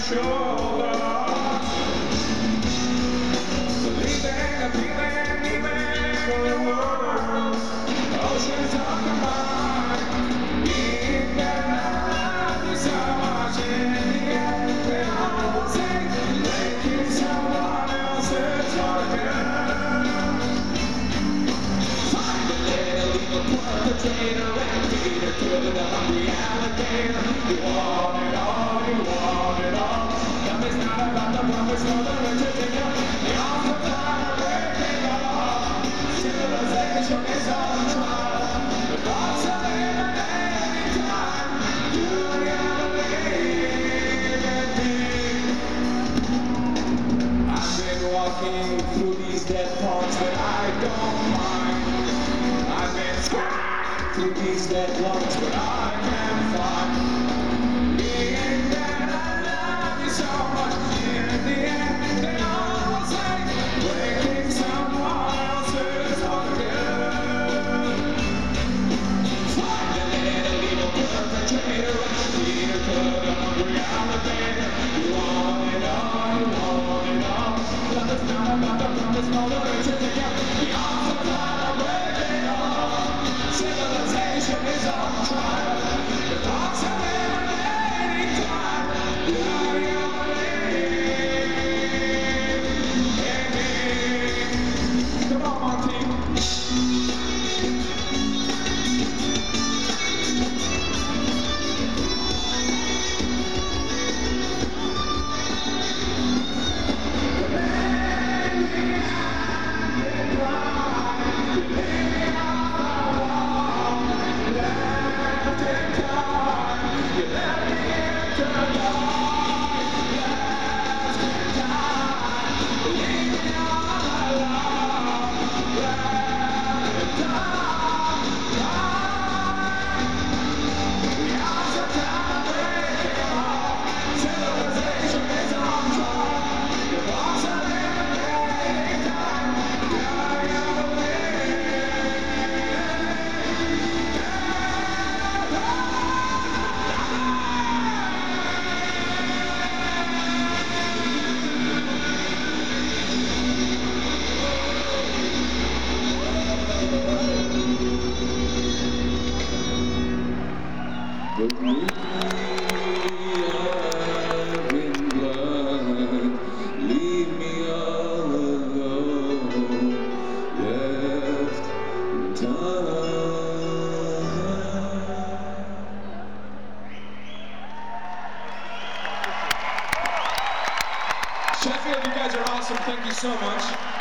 shoulders. Leaving, leaving, leaving the world. Oceans of the mind. In the night, there's so much in the. They all making someone else's organ. Find a little perpetrator and feed her to the hungry alligator. You want it all, through these dead parts, but I don't mind. I've been through these dead lungs, no the riches to get. But with Sheffield, you guys are awesome. Thank you so much.